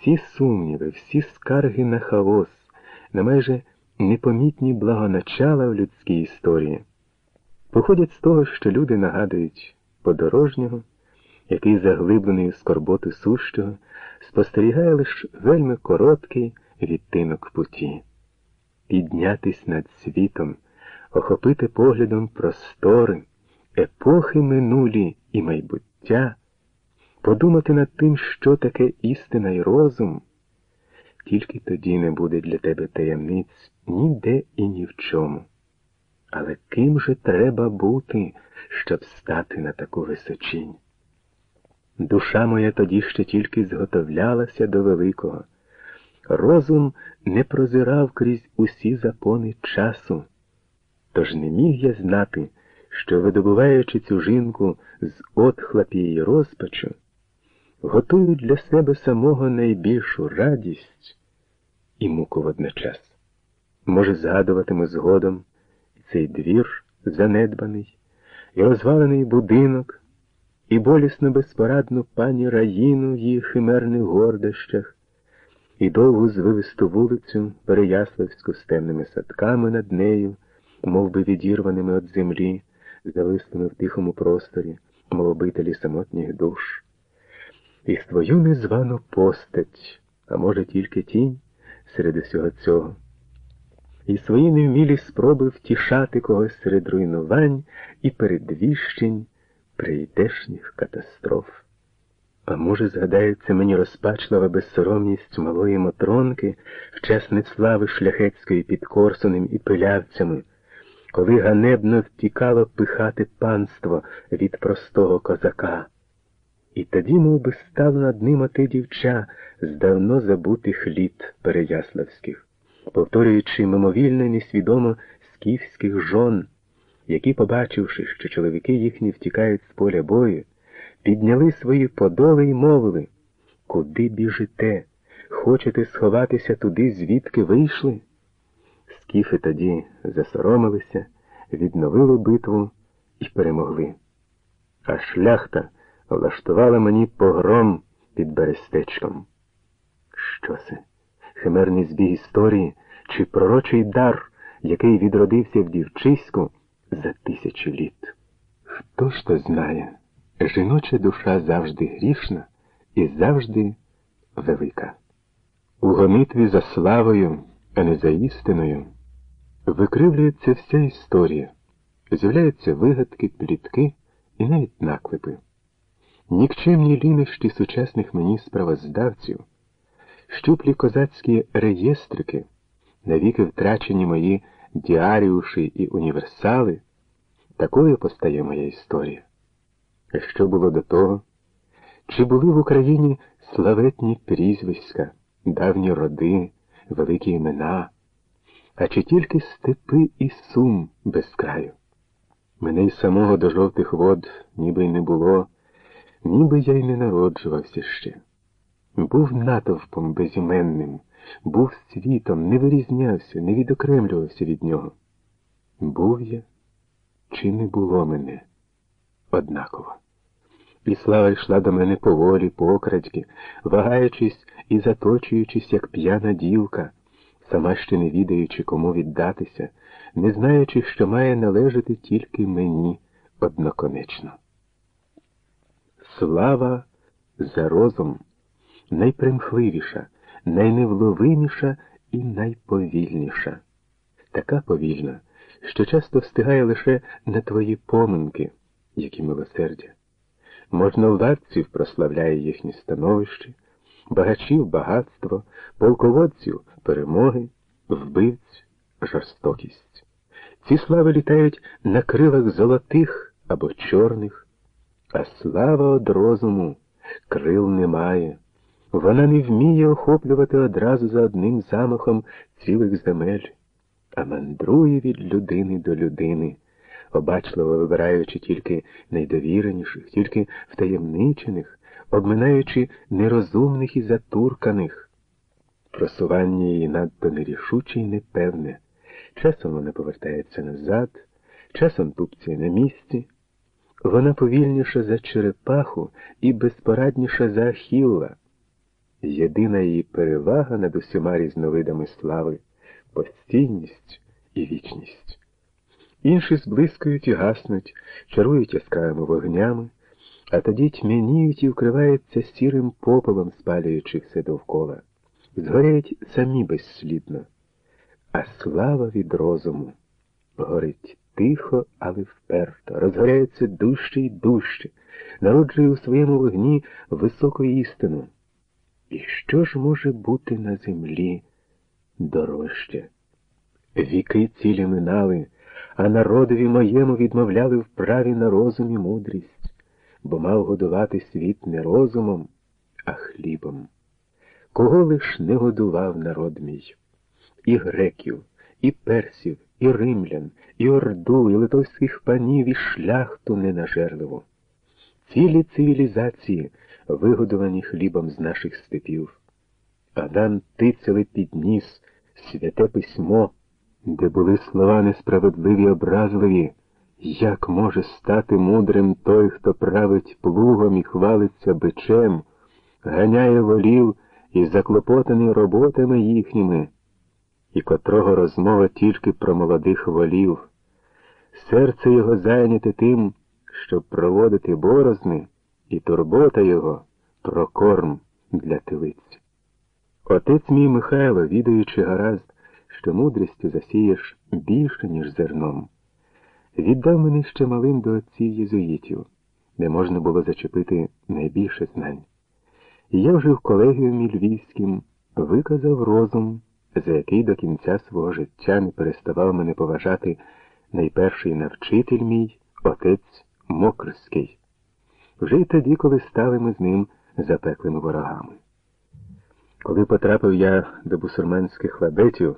всі сумніви, всі скарги на хаос, на майже непомітні благоначала в людській історії, походять з того, що люди нагадують подорожнього, який, заглиблений у скорботу сущого, спостерігає лише вельми короткий відтинок путі. Піднятись над світом, охопити поглядом простори, епохи минулі і майбуття, подумати над тим, що таке істина і розум, тільки тоді не буде для тебе таємниць ніде і ні в чому. Але ким же треба бути, щоб стати на таку височінь? Душа моя тоді ще тільки зготовлялася до великого. Розум не прозирав крізь усі закони часу. Тож не міг я знати, що, видобуваючи цю жінку з отхлапі її розпачу, готую для себе самого найбільшу радість і муку водночас. Може, згадуватиму згодом і цей двір занедбаний, і розвалений будинок, і болісно безпорадну пані Раїну в її химерних гордощах, і довгу звивисту вулицю Переяславську з темними садками над нею, мов би відірваними від землі, завислими в тихому просторі, мов обителі самотніх душ, і свою незвану постать, а може тільки тінь серед усього цього, і свої невмілі спроби втішати когось серед руйнувань і передвіщень прийдешніх катастроф. А може, згадається мені розпачлива безсоромність малої Мотронки, вчасне слави шляхетської під Корсунем і пилявцями, коли ганебно втікало пихати панство від простого козака. І тоді мов би, став над ним оте дівча з давно забутих літ переяславських, повторюючи мимовільно і несвідомо скіфських жон, які, побачивши, що чоловіки їхні втікають з поля бою, підняли свої подоли і мовили, куди біжите? Хочете сховатися туди, звідки вийшли? Скіфи тоді засоромилися, відновили битву і перемогли. А шляхта влаштувала мені погром під берестечком. Що це? Химерний збіг історії чи пророчий дар, який відродився в дівчиську за тисячі літ? Хто ж то знає? Жіноча душа завжди грішна і завжди велика. У гонитві за славою, а не за істиною, викривлюється вся історія, з'являються вигадки, плітки і навіть наклепи. Нікчемні лінощі сучасних мені справоздавців, щуплі козацькі реєстрики, навіки втрачені мої діаріуші і універсали, такою постає моя історія. Що було до того? Чи були в Україні славетні прізвиська, давні роди, великі імена, а чи тільки степи і сум без краю? Мене й самого до жовтих вод ніби й не було, ніби я й не народжувався ще. Був натовпом безіменним, був світом, не вирізнявся, не відокремлювався від нього. Був я, чи не було мене? однаково. І слава йшла до мене поволі, покрадьки, вагаючись і заточуючись, як п'яна дівка, сама ще не відаючи, кому віддатися, не знаючи, що має належати тільки мені одноконечно. Слава за розум найпримхливіша, найневловиміша і найповільніша. Така повільна, що часто встигає лише на твої поминки які милосердя. Можновладців прославляє їхнє становище, багачів багатство, полководців перемоги, вбивць жорстокість. Ці слави літають на крилах золотих або чорних, а слава од розуму крил немає. Вона не вміє охоплювати одразу за одним замахом цілих земель, а мандрує від людини до людини обачливо вибираючи тільки найдовіреніших, тільки втаємничених, обминаючи нерозумних і затурканих. Просування її надто нерішуче і непевне. Часом вона повертається назад, часом тупцяє на місці. Вона повільніша за черепаху і безпорадніша за Ахілла. єдина її перевага над усіма різновидами слави, постійність і вічність. Інші зблискують і гаснуть, чарують яскравими вогнями, а тоді тьмяніють і вкриваються сірим попелом, спалюючи все довкола. Згоряють самі безслідно, а слава від розуму горить тихо, але вперто, розгоряється дужче й дужче, народжує у своєму вогні високу істину. І що ж може бути на землі дорожче? Віки цілі минали, а народові моєму відмовляли в праві на розум і мудрість, бо мав годувати світ не розумом, а хлібом. Кого лиш не годував народ мій, і греків, і персів, і римлян, і орду, і литовських панів, і шляхту ненажерливу. Цілі цивілізації, вигодовані хлібом з наших степів. А нам тицяли під ніс святе письмо, де були слова несправедливі образливі, як може стати мудрим той, хто править плугом і хвалиться бичем, ганяє волів і заклопотаний роботами їхніми, і котрого розмова тільки про молодих волів. Серце його зайняте тим, щоб проводити борозни, і турбота його про корм для тилиць. Отець мій Михайло, відаючи гаразд, що мудрістю засієш більше, ніж зерном, віддав мене ще малим до отців єзуїтів, де можна було зачепити найбільше знань. І я вже в колегіумі львівським виказав розум, за який до кінця свого життя не переставав мене поважати найперший навчитель мій, отець Мокрський. Вже й тоді, коли стали ми з ним запеклими ворогами. Коли потрапив я до бусурманських лабетів,